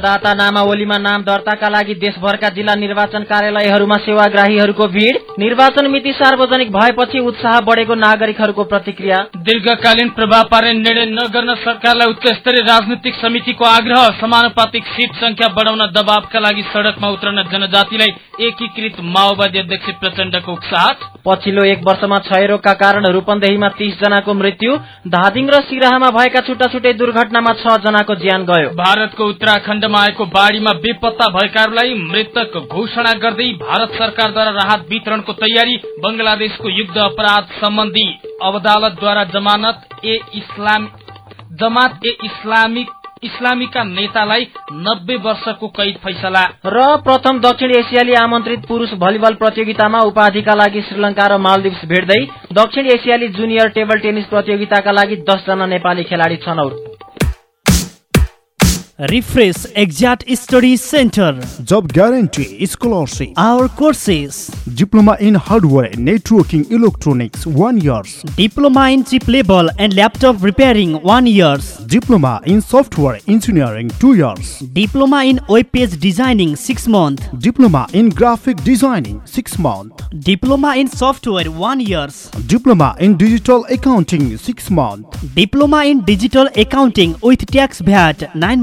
मतदाता नामावलीमा नाम दर्ताका लागि देशभरका जिल्ला निर्वाचन कार्यालयहरूमा सेवाग्राहीहरूको भीड़ निर्वाचन मिति सार्वजनिक भएपछि उत्साह बढ़ेको नागरिकहरूको प्रतिक्रिया। दीर्घकालीन प्रभाव पार्ने निर्णय नगर्न सरकारलाई उच्च स्तरीय राजनीतिक समितिको आग्रह समानुपातिक सीट संख्या बढ़ाउन दबावका लागि सड़कमा उत्रन जनजातिलाई एकीकृत माओवादी अध्यक्ष प्रचण्डको उक्साहट पछिल्लो एक वर्षमा क्षयरोगका कारण रूपन्देहीमा तीस जनाको मृत्यु धादिङ र सिराहामा भएका छुट्टा छुट्टै दुर्घटनामा छ जनाको ज्यान गयो। भारतको उत्तराखण्डमा आएको बाढ़ीमा बेपत्ता भएकाहरूलाई मृतक घोषणा गर्दै भारत सरकारद्वारा राहत वितरणको तयारी बंगलादेशको युद्ध अपराध सम्बन्धी अदालतद्वारा जमानत ए इस्लाम जमात ए इस्लामिक इस्लामीका नेतालाई नब्बे वर्षको कैद फैसला। र प्रथम दक्षिण एसियाली आमन्त्रित पुरूष भलिबल प्रतियोगितामा उपाधिका लागि श्रीलंका र मालदिप्स भेट्दै दक्षिण एसियाली जुनियर टेबल टेनिस प्रतियोगिताका लागि दसजना नेपाली खेलाड़ी छनौट। Refresh Exact Study Center. Job guarantee, scholarship. Our courses. Diploma in hardware, networking, electronics, one years. Diploma in chip level and laptop repairing, one years. Diploma in software engineering, two years. Diploma in web page designing, six month. Diploma in graphic designing, six month. Diploma in software, one years. Diploma in digital accounting, six month. Diploma in digital accounting with tax VAT, nine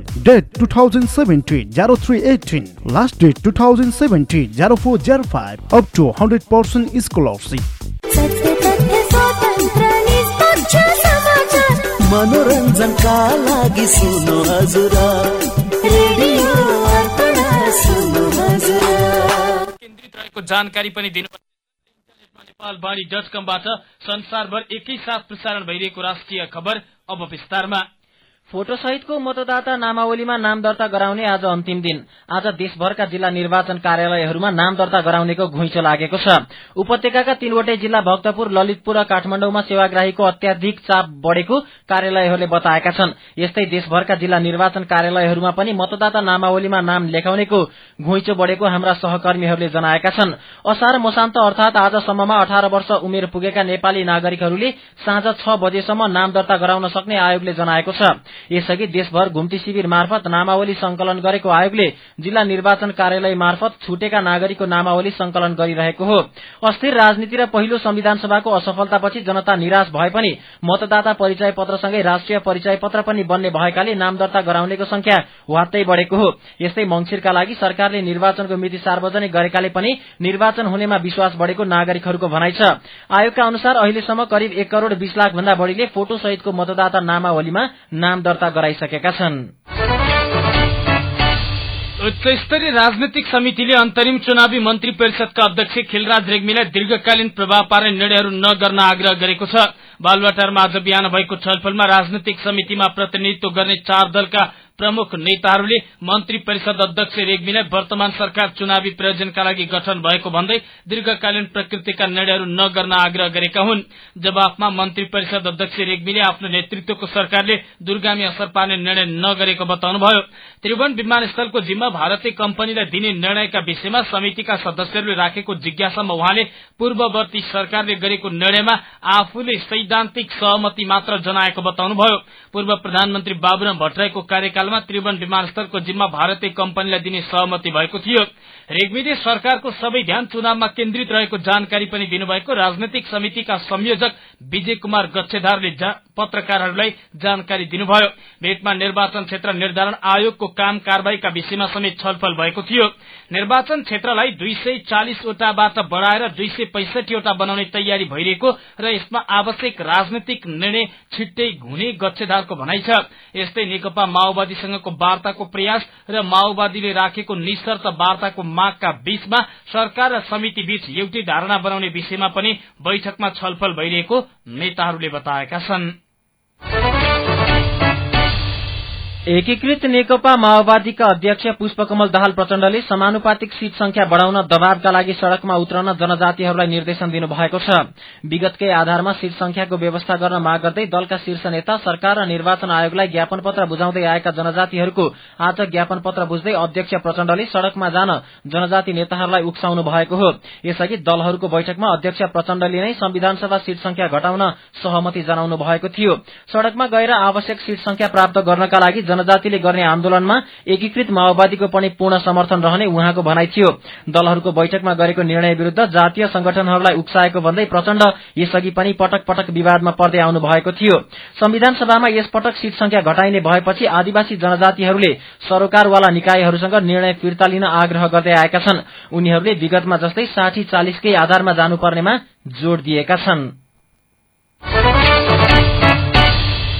distribution, date 2017 0318, last date 2017 0405, up to 100% scholarship. मनोरञ्जनका लागि सुन्नु हजुर radio अर्पण सुन्नु हजुर केन्द्रित रहेको जानकारी पनि दिनु नेपाल बाणी डट कमबाट संसारभर एकैसाथ प्रसारण भइरहेको राष्ट्रिय खबर अब विस्तारमा फोटो सहितको मतदाता नामावलीमा नाम दर्ता गराउने आज अन्तिम दिन। आज देशभरका जिल्ला निर्वाचन कार्यालयहरूमा नाम दर्ता गराउनेको घुइँचो लागेको छ। उपत्यकाका तीनवटै जिल्ला भक्तपुर ललितपुर र काठमाडौँमा सेवाग्राहीको अत्याधिक चाप बढ़ेको कार्यालयहरूले बताएका छन्। यस्तै देशभरका जिल्ला निर्वाचन कार्यालयहरूमा पनि मतदाता नामावलीमा नाम लेखाउनेको घुइँचो बढ़ेको हाम्रा सहकर्मीहरूले जनाएका छन्। असार मसान्त अर्थात आजसम्ममा अठार वर्ष उमेर पुगेका नेपाली नागरिकहरूले साँझ छ बजेसम्म नाम दर्ता गराउन सक्ने आयोगले जनाएको छ। यसअघि देशभर घुम्ती शिविर मार्फत नामावली संकलन गरेको आयोगले जिल्ला निर्वाचन कार्यालय मार्फत छुटेका नागरिकको नामावली संकलन गरिरहेको हो। अस्थिर राजनीति र पहिलो संविधान सभाको असफलतापछि जनता निराश भए पनि मतदाता परिचय पत्रसँगै राष्ट्रिय परिचय पत्र पनि बन्ने भएकाले नाम दर्ता गराउनेको संख्या वात्तै बढ़ेको हो। यस्तै मंगिरका लागि सरकारले निर्वाचनको मिति सार्वजनिक गरेकाले पनि निर्वाचन हुनेमा विश्वास बढ़ेको नागरिकहरूको भनाइ छ। आयोगका अनुसार अहिलेसम्म करिब एक करोड़ बीस लाख भन्दा बढ़ीले फोटो सहितको मतदाता नामावलीमा नाम दर्ता गराइसकेका छन्। उच्च स्तरीय राजनैतिक समितिले अन्तरिम चुनावी मन्त्री परिषदका अध्यक्ष खिलराज रेग्मीलाई दीर्घकालीन प्रभाव पार्ने निर्णयहरू नगर्न आग्रह गरेको छ। बालुवाटारमा आज बिहान भएको छलफलमा राजनैतिक समितिमा प्रतिनिधित्व गर्ने चार दलका प्रमुख नेताहरूले मन्त्री परिषद अध्यक्ष रेग्मीलाई वर्तमान सरकार चुनावी प्रयोजनका लागि गठन भएको भन्दै दीर्घकालीन प्रकृतिका निर्णयहरू नगर्न आग्रह गरेका हुन्। जवाफमा मन्त्री परिषद अध्यक्ष रेग्मीले आफ्नो नेतृत्वको सरकारले दूरगामी असर पार्ने निर्णय नगरेको बताउनुभयो। त्रिभुवन विमानस्थलको जिम्मा भारतीय कम्पनीलाई दिने निर्णयका विषयमा समितिका सदस्यहरूले राखेको जिज्ञासामा उहाँले पूर्ववर्ती सरकारले गरेको निर्णयमा आफूले सैद्धान्तिक सहमति मात्र जनाएको बताउनुभयो। पूर्व प्रधानमन्त्री बाबुराम भट्टराईको कार्यकालमा त्रिभुवन विमानस्थलको जिम्मा भारतीय कम्पनीलाई दिने सहमति भएको थियो। रेग्मीले सरकारको सबै ध्यान चुनावमा केन्द्रित रहेको जानकारी पनि दिनुभएको राजनैतिक समितिका संयोजक विजय कुमार गच्छेदारले पत्रकारहरूलाई जानकारी दिनुभयो। भेटमा निर्वाचन क्षेत्र निर्धारण आयोगको काम कारवाहीका विषयमा समेत छलफल भएको थियो। निर्वाचन क्षेत्रलाई दुई सय चालिसवटाबाट बढ़ाएर दुई सय पैंसठीवटा बनाउने तयारी भइरहेको र यसमा आवश्यक राजनैतिक निर्णय छिट्टै हुने गच्छेदारको भनाइ छ। यस्तै नेकपा माओवादीसँगको वार्ताको प्रयास र माओवादीले राखेको निशर्त वार्ताको मागका बीचमा सरकार र समिति बीच एउटै धारणा बनाउने विषयमा पनि बैठकमा छलफल भइरहेको नेताहरूले बताएका छन्। एकीकृत नेकपा माओवादीका अध्यक्ष पुष्पकमल दाहाल प्रचण्डले समानुपातिक सीट संख्या बढ़ाउन दबावका लागि सड़कमा उत्रन जनजातिहरूलाई निर्देशन दिनुभएको छ। विगतकै आधारमा सीट संख्याको व्यवस्था गर्न माग गर्दै दलका शीर्ष नेता सरकार र निर्वाचन आयोगलाई ज्ञापन पत्र बुझाउँदै आएका जनजातिहरूको आज ज्ञापन पत्र बुझ्दै अध्यक्ष प्रचण्डले सड़कमा जान जनजाति नेताहरूलाई उक्साउनु भएको हो। यसअघि दलहरूको बैठकमा अध्यक्ष प्रचण्डले नै संविधानसभा सीट संख्या घटाउन सहमति जनाउनु भएको थियो। सड़कमा गएर आवश्यक सीट संख्या प्राप्त गर्नका लागि जनजातिले गर्ने आन्दोलनमा एकीकृत माओवादीको पनि पूर्ण समर्थन रहने उहाँको भनाइ थियो। दलहरूको बैठकमा गरेको निर्णय विरूद्ध जातीय संगठनहरूलाई उक्साएको भन्दै प्रचण्ड यसअघि पनि पटक पटक विवादमा पर्दै आउनु भएको थियो। संविधान सभामा यसपटक सीट संख्या घटाइने भएपछि आदिवासी जनजातिहरूले सरोकारवाला निकायहरूसँग निर्णय फिर्ता लिन आग्रह गर्दै आएका छन्। उनीहरूले विगतमा जस्तै साठी चालिसकै आधारमा जानुपर्नेमा जोड़ दिएका छन्।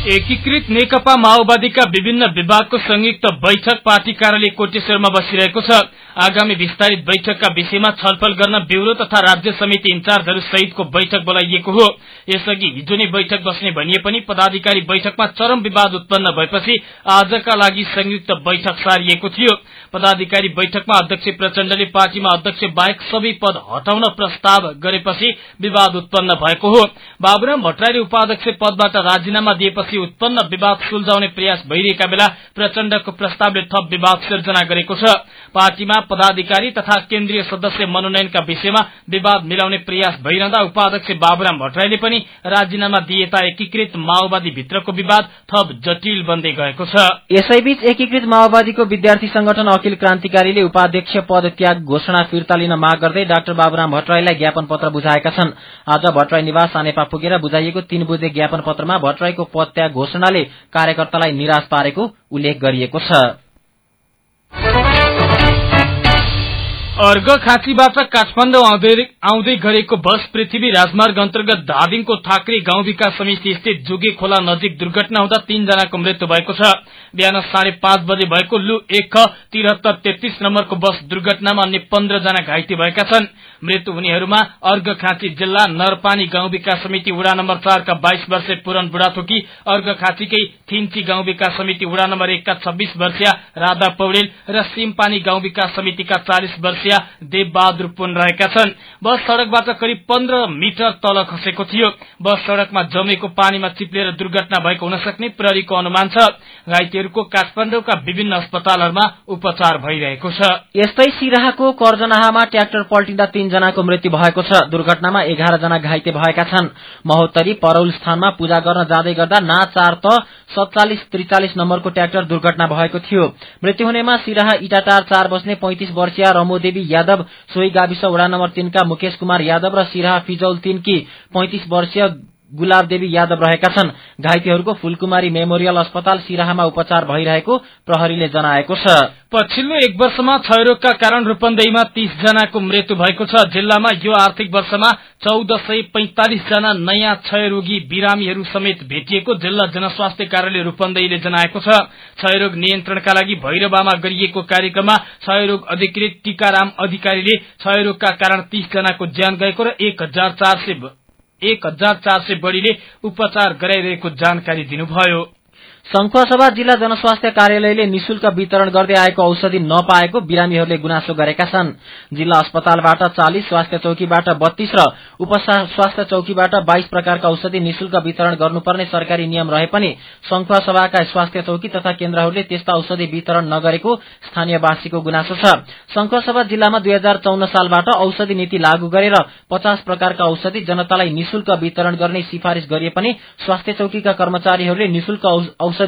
एकीकृत नेकपा माओवादीका विभिन्न विभागको संयुक्त बैठक पार्टी कार्यालय कोटेश्वरमा बसिरहेको छ। आगामी विस्तारित बैठकका विषयमा छलफल गर्न ब्यूरो तथा राज्य समिति इन्चार्जहरू सहितको बैठक बोलाइएको हो। यसअघि हिजो नै बैठक बस्ने भनिए पनि पदाधिकारी बैठकमा चरम विवाद उत्पन्न भएपछि आजका लागि संयुक्त बैठक सारिएको थियो। पदाधिकारी बैठकमा अध्यक्ष प्रचण्डले पार्टीमा अध्यक्ष बाहेक सबै पद हटाउन प्रस्ताव गरेपछि विवाद उत्पन्न भएको हो। बाबुराम भट्टराईले उपाध्यक्ष पदबाट राजीनामा दिएपछि उत्पन्न विवाद सुल्झाउने प्रयास भइरहेका बेला प्रचण्डको प्रस्तावले थप विवाद सिर्जना गरेको छ। पार्टीमा पदाधिकारी तथा केन्द्रीय सदस्य मनोनयनका विषयमा विवाद मिलाउने प्रयास भइरहँदा उपाध्यक्ष बाबुराम भट्टराईले पनि राजीनामा दिएता एकीकृत माओवादी भित्रको विवाद थप जटिल बन्दै गएको छ। यसैबीच एकीकृत माओवादीको विद्यार्थी संगठन अखिल क्रान्तिकारीले उपाध्यक्ष पद त्याग घोषणा फिर्ता लिन माग गर्दै डाक्टर बाबुराम भट्टराईलाई ज्ञापन पत्र बुझाएका छन्। आज भट्टराई निवास आनेपा पुगेर बुझाइएको तीन बुझे ज्ञापन पत्रमा भट्टराईको पद त्याग घोषणाले कार्यकर्तालाई निराश पारेको उल्लेख गरिएको छ। अर्घ खाँचीबाट काठमाडौँ आउँदै गरेको बस पृथ्वी राजमार्ग अन्तर्गत धादिङको थाक्रे गाउँ विकास समिति स्थित जुगे खोला नजिक दुर्घटना हुँदा तीनजनाको मृत्यु भएको छ। बिहान साढे पाँच बजे भएको लु एक तिहत्तर तेत्तीस नम्बरको बस दुर्घटनामा अन्य पन्ध्रजना घाइते भएका छन्। मृत्यु हुनेहरूमा अर्घ खाँची जिल्ला नरपानी गाउँ विकास समिति वडा नम्बर चारका बाइस वर्षीय पुरन बुढाथोकी अर्घ खाँचीकै थिन्ची गाउँ विकास समिति वडा नम्बर एकका छब्बीस वर्षीय राधा पौडेल र सिमपानी गाउँ विकास समितिका चालिस वर्षीय देवबहादुर पुन रहेका छन्। बस सड़कबाट करिब पन्ध्र मिटर तल खसेको थियो। बस सड़कमा जमेको पानीमा चिप्लेर दुर्घटना भएको हुन सक्ने प्रहरीको अनुमान छ। घाइतेहरूको काठमाडौँका विभिन्न अस्पतालहरूमा उपचार भइरहेको छ। यस्तै सिराहाको कर्जनाहामा ट्र्याक्टर पल्टिँदा तीनजनाको मृत्यु भएको छ। दुर्घटनामा एघार जना घाइते भएका छन्। महोत्तरी परौल स्थानमा पूजा गर्न जाँदै गर्दा ना चार त सत्तालिस त्रिचालिस नम्बरको ट्र्याक्टर दुर्घटना भएको थियो। मृत्यु हुनेमा सिराहा इटाटार चार बस्ने पैंतिस वर्षीय रमोदेवी यादव सोही गाविस वडा नम्बर तीनका मुकेश कुमार यादव र सिराहा फिजौल तीनकी पैंतिस वर्षीय गुलाब देवी यादव रहेका छन्। घाइतेहरूको फूलकुमारी मेमोरियल अस्पताल सिराहामा उपचार भइरहेको प्रहरीले जनाएको छ। पछिल्लो एक वर्षमा क्षयरोगका कारण रूपन्देहीमा तीस जनाको मृत्यु भएको छ। जिल्लामा यो आर्थिक वर्षमा चौध सय पैंतालिस जना नयाँ क्षयरोगी बिरामीहरू समेत भेटिएको जिल्ला जनस्वास्थ्य कार्यालय रूपन्देहीले जनाएको छ। क्षयरोग नियन्त्रणका लागि भैरवामा गरिएको कार्यक्रममा क्षयरोग अधिकृत टीकाराम अधिकारीले क्षयरोगका कारण तीस जनाको ज्यान गएको र एक हजार चार सय एक हजार चार सय बढ़ीले उपचार गराइरहेको जानकारी दिनुभयो। शंखुवासभा जिल्ला जनस्वास्थ्य कार्यालयले निशुल्क वितरण गर्दै आएको औषधि नपाएको बिरामीहरूले गुनासो गरेका छन्। जिल्ला अस्पतालबाट चालिस स्वास्थ्य चौकीबाट बत्तीस र उप स्वास्थ्य चौकीबाट बाइस प्रकारका औषधि निशुल्क वितरण गर्नुपर्ने सरकारी नियम रहे पनि शंखुवासभाका स्वास्थ्य चौकी तथा केन्द्रहरूले त्यस्ता औषधि वितरण नगरेको स्थानीयवासीको गुनासो छ। शंखुवासभा जिल्लामा दुई हजार चौन सालबाट औषधि नीति लागू गरेर पचास प्रकारका औषधि जनतालाई निशुल्क वितरण गर्ने सिफारिश गरिए पनि स्वास्थ्य चौकीका कर्मचारीहरूले निशुल्क औषधि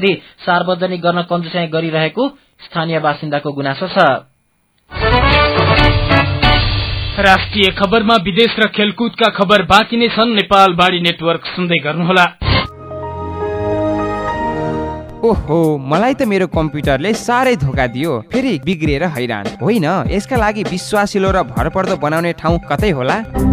सार्वजनिक गर्न कन्जुसाई गरिरहेको स्थानीय बासिन्दाको गुनासो छ। राष्ट्रिय खबरमा विदेश र खेलकुदका खबर बाँकी नै छन्। नेपाल बाढ़ी नेटवर्क सुन्दै गर्नुहोला। ओहो मलाई त मेरो कम्प्युटरले साह्रै धोका दियो। फेरि बिग्रिएर हैरान। होइन यसका लागि विश्वासिलो र भरपर्दो बनाउने ठाउँ कतै होला?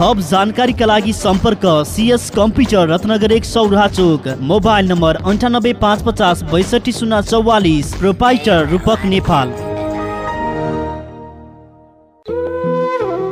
थप जानकारीका लागि सम्पर्क सिएस कम्प्युटर रत्नगर एक सौराहा चोक मोबाइल नम्बर अन्ठानब्बे पाँच पचास बैसठी शून्य चौवालिस। प्रोपाइटर रूपक नेपाल।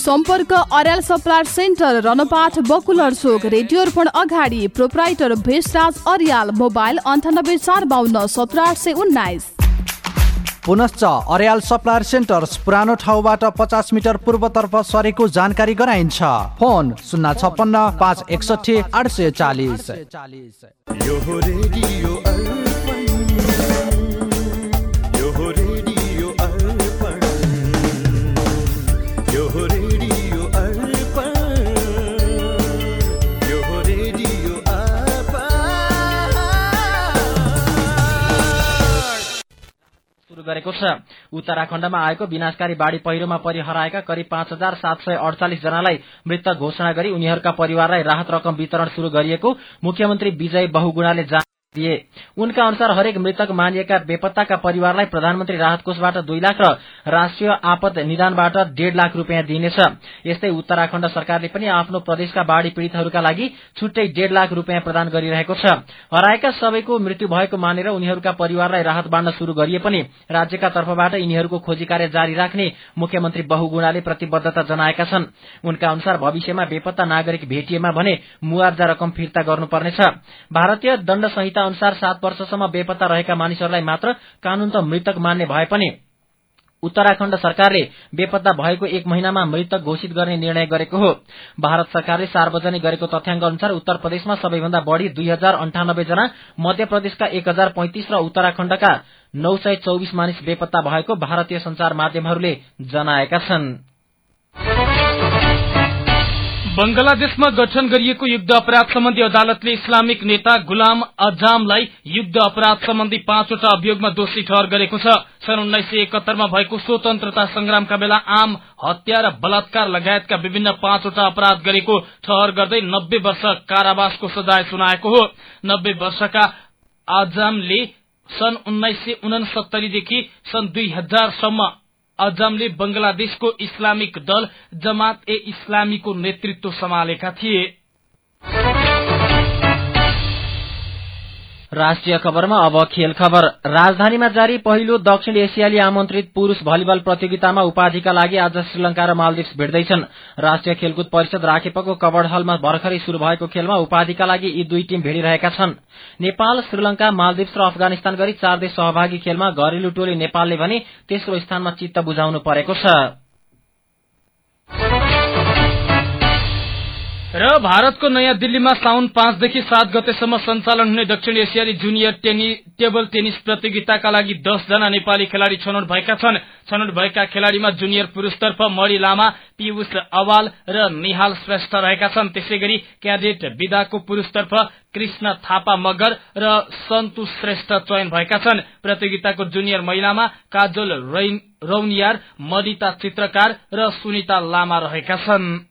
सम्पर्क अर्याल सप्लायर सेन्टर रनपाठ बकुलर चोक रेडियो अर्पण अगाडि प्रोपराइटर भेषराज अर्याल मोबाइल अन्ठानब्बे चार बाहन्न सत्र आठ सय उन्नाइस। पुनश्च अर्याल सप्लायर सेन्टर्स पुरानो ठाउँबाट पचास मिटर पूर्वतर्फ सरेको जानकारी गराइन्छ। फोन शून्य छप्पन्न पाँच एकसठी आठ सय चालिस। सुरु गरेको छ। उत्तराखण्डमा आएको विनाशकारी बाढ़ी पहिरोमा परि हराएका करिब पाँच हजार सात सय अडचालिस जनालाई मृतक घोषणा गरी उनीहरूका परिवारलाई राहत रकम वितरण शुरू गरिएको मुख्यमन्त्री विजय बहुगुणाले जानकारी दिए। उनका अनुसार हरेक मृतक मानिएका बेपत्ताका परिवारलाई प्रधानमन्त्री राहत कोषबाट दुई लाख र राष्ट्रिय आपद निदानबाट डेढ़ लाख रूपियाँ दिइनेछ। यस्तै उत्तराखण्ड सरकारले पनि आफ्नो प्रदेशका बाढ़ी पीड़ितहरूका लागि छुट्टै डेढ़ लाख रूपियाँ प्रदान गरिरहेको छ। हराएका सबैको मृत्यु भएको मानेर उनीहरूका परिवारलाई राहत बाँड्न शुरू गरिए पनि राज्यका तर्फबाट यिनीहरूको खोजी कार्य जारी राख्ने मुख्यमन्त्री बहुगुणाले प्रतिबद्धता जनाएका छन्। उनका अनुसार भविष्यमा बेपत्ता नागरिक भेटिएमा भने मुआवजा रकम फिर्ता गर्नुपर्नेछ। भारतीय दण्ड संहिता अनुसार सात वर्षसम्म बेपत्ता रहेका मानिसहरूलाई मात्र कानून त मृतक मान्ने भए पनि उत्तराखण्ड सरकारले बेपत्ता भएको एक महिनामा मृतक घोषित गर्ने निर्णय गरेको हो। भारत सरकारले सार्वजनिक गरेको तथ्याङ्क अनुसार उत्तर प्रदेशमा सबैभन्दा बढ़ी दुई हजार अन्ठानब्बे जना मध्य प्रदेशका एक हजार पैंतिस र उत्तराखण्डका नौ सय चौबिस मानिस बेपत्ता भएको भारतीय संचार माध्यमहरूले जनाएका छन्। बंगलादेशमा गठन गरिएको युद्ध अपराध सम्बन्धी अदालतले इस्लामिक नेता गुलाम अजामलाई युद्ध अपराध सम्बन्धी पाँचवटा अभियोगमा दोषी ठहर गरेको छ। सन् उन्नाइस सय एकहत्तरमा भएको स्वतन्त्रता संग्रामका बेला आम हत्या र बलात्कार लगायतका विभिन्न पाँचवटा अपराध गरेको ठहर गर्दै नब्बे वर्ष कारावासको सजाय सुनाएको हो। नब्बे वर्षका आजामले सन् उन्नाइस सय उनसत्तरीदेखि सन् दुई हजारसम्म अजामले बंगलादेशको इस्लामिक दल जमात ए इस्लामीको नेतृत्व सम्हालेका थिए। राष्ट्रिय खबरमा अब खेल खबर। राजधानीमा जारी पहिलो दक्षिण एसियाली आमन्त्रित पुरूष भलिबल प्रतियोगितामा उपाधिका लागि आज श्रीलंका र मालदिप्स भेट्दैछन्। राष्ट्रिय खेलकुद परिषद राखेपको कबड हलमा भर्खरै शुरू भएको खेलमा उपाधिका लागि यी दुई टीम भेटिरहेका छन्। नेपाल श्रीलंका मालदिप्स र अफगानिस्तान गरी चार देश सहभागी खेलमा घरेलु टोली नेपालले भने तेस्रो स्थानमा चित्त बुझाउनु परेको छ। र भारतको नयाँ दिल्लीमा साउन पाँचदेखि सात गतेसम्म सञ्चालन हुने दक्षिण एसियाली जुनियर टेनि टेबल टेनिस प्रतियोगिताका लागि दसजना नेपाली खेलाड़ी छनौट भएका छन्। छनौट भएका खेलाड़ीमा जुनियर पुरूषतर्फ मणि लामा पीयूष अवाल र निहाल श्रेष्ठ रहेका छन्। त्यसै गरी क्याडेट विदाको पुरूषतर्फ कृष्ण थापा मगर र सन्तु श्रेष्ठ चयन भएका छन्। प्रतियोगिताको जुनियर महिलामा काजल रैन- रौनियार मदिता चित्रकार र सुनिता लामा रहेका छन्।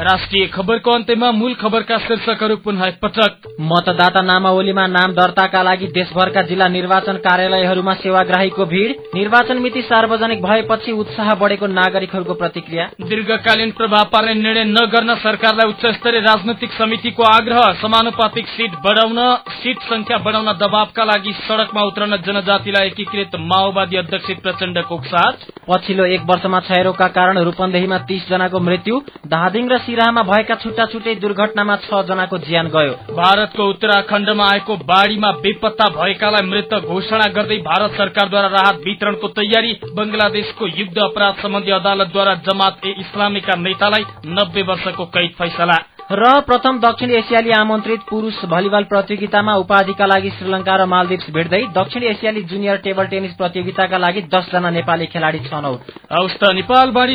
राष्ट्रिय खबरको अन्त्यमा मूल खबरका शीर्षकहरू पुनः एकपटक। मतदाता नामावलीमा नाम दर्ताका लागि देशभरका जिल्ला निर्वाचन कार्यालयहरूमा सेवाग्राहीको भीड़। निर्वाचन मिति सार्वजनिक भएपछि उत्साह बढ़ेको नागरिकहरूको प्रतिक्रिया। दीर्घकालीन प्रभाव पार्ने निर्णय नगर्न सरकारलाई उच्च स्तरीय राजनैतिक समितिको आग्रह समानुपातिक सीट बढ़ाउन सीट संख्या बढ़ाउन दबावका लागि सड़कमा उत्रन जनजातिलाई एकीकृत माओवादी अध्यक्ष प्रचण्डको साथ पछिल्लो एक वर्षमा क्षयरोगका कारण रूपन्देहीमा तीस जनाको मृत्यु। धादिङ र सिराहामा भएका छुट्टा छुट्टै दुर्घटनामा छ जनाको ज्यान गयो। भारतको उत्तराखण्डमा आएको बाढ़ीमा बेपत्ता भएकालाई मृत घोषणा गर्दै भारत सरकारद्वारा राहत वितरणको तयारी बंगलादेशको युद्ध अपराध सम्बन्धी अदालतद्वारा जमात ए इस्लामीका नेतालाई नब्बे वर्षको कैद फैसला। र प्रथम दक्षिण एसियाली आमन्त्रित पुरूष भलिबल प्रतियोगितामा उपाधिका लागि श्रीलंका र मालदिप्स भेट्दै दक्षिण एसियाली जुनियर टेबल टेनिस प्रतियोगिताका लागि दसजना नेपाली खेलाड़ी छनौट। हवस् त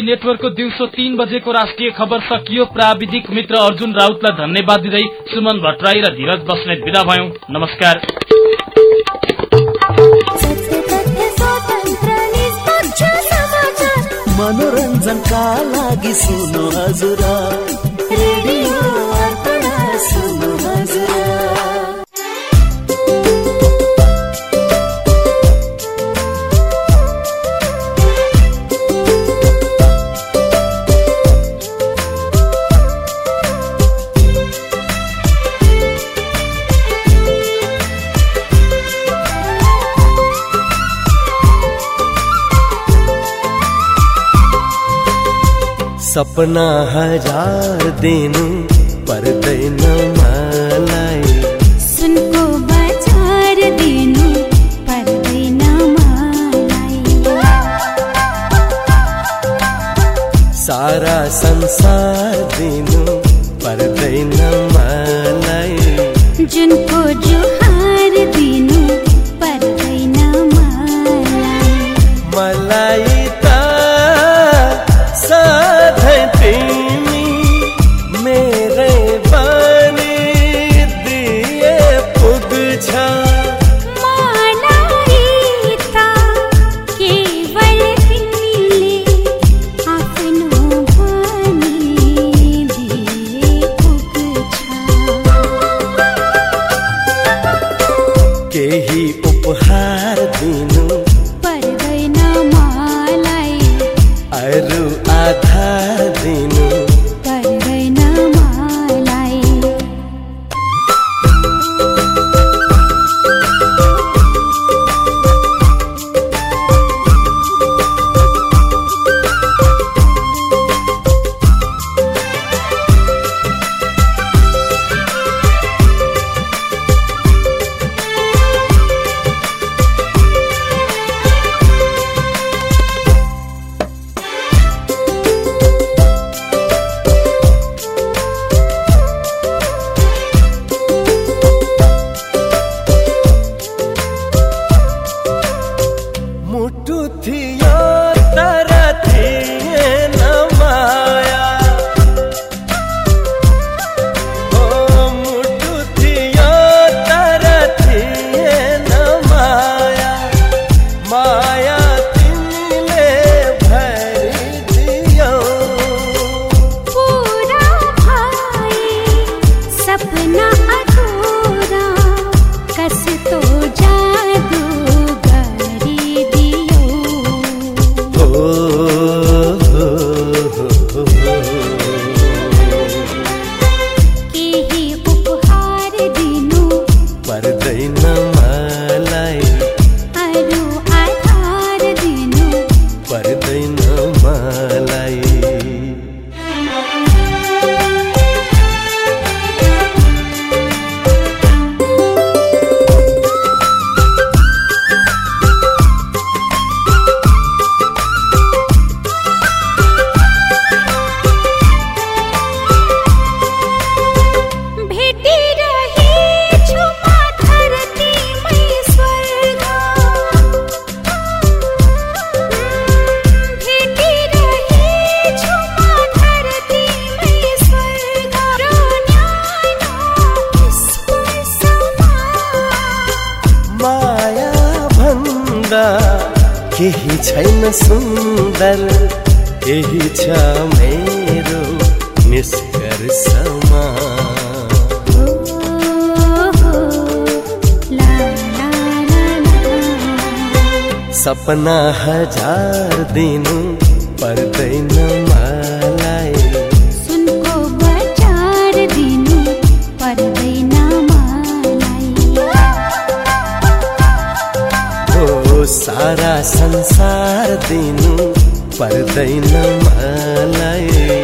नेटवर्कको दिउँसो तीन बजेको राष्ट्रिय खबर सकियो। प्राविधिक मित्र अर्जुन राउतलाई धन्यवाद दिँदै सुमन भट्टराई र धीरज बस्नेत विदा भयौं। नमस्कार। सत्य तथ्य स्वतन्त्र निष्पक्ष समाचार। मनोरञ्जनका लागि सुन्नु हजुर। सपना हजार दिनु पर्दैन मलाई सुनको बजार दिनु पर्दैन मलाई सारा संसार छ मेरो निष्कर्षमा सपना हजार दिनु पर्दैन मलाई। सुनको बजार दिनु पर्दैन मलाई। हो सारा संसार दिनु पर्दैन मलाई।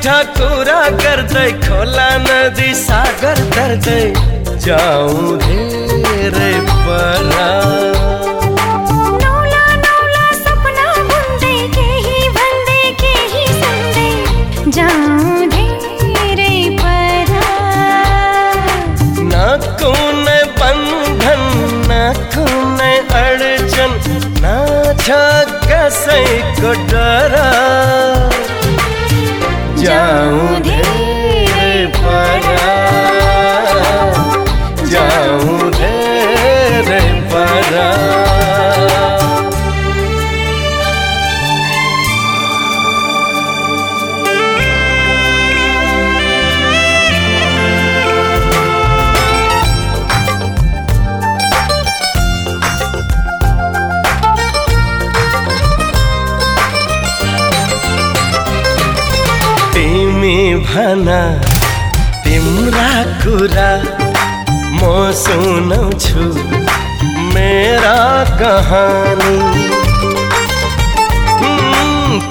मिठा कुरा गर्दै खोला नदी सागर तर्दै जाउँ धेरै परा नौला नौला सपना बुन्दै कहानी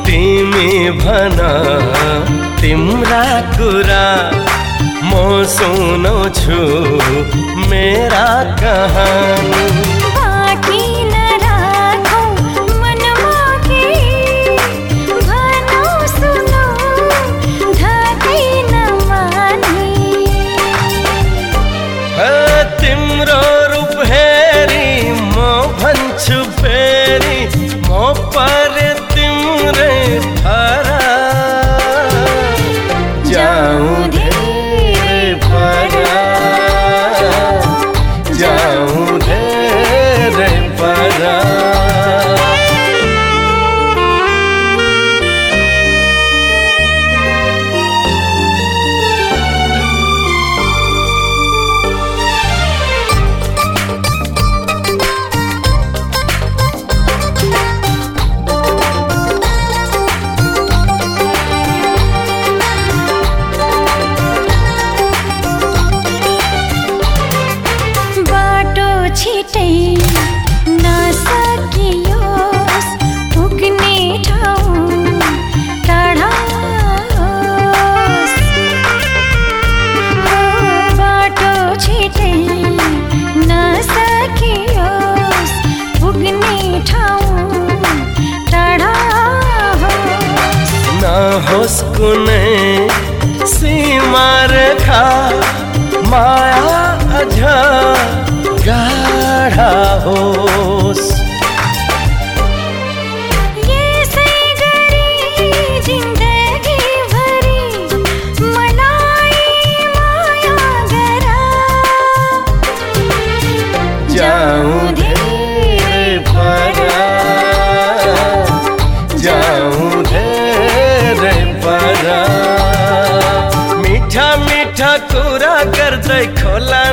तिमी भन तिम्रा कुरा म सुनाउँछु मेरा कहानी।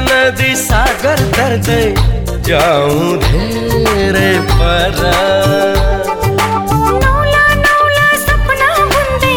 नदी सागर तर्दै जाउँ धेरै पर। नौला नौला सपना बुन्दै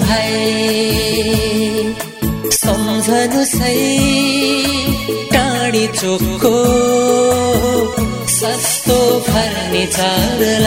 भाइ सम्झनु सही टाढी चोकको सस्तो फर्निचरलाई।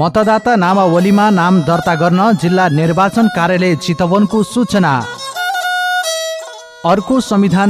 मतदाता नामावलीमा नाम दर्ता गर्न जिल्ला निर्वाचन कार्यालय चितवनको सूचना। अर्को संविधान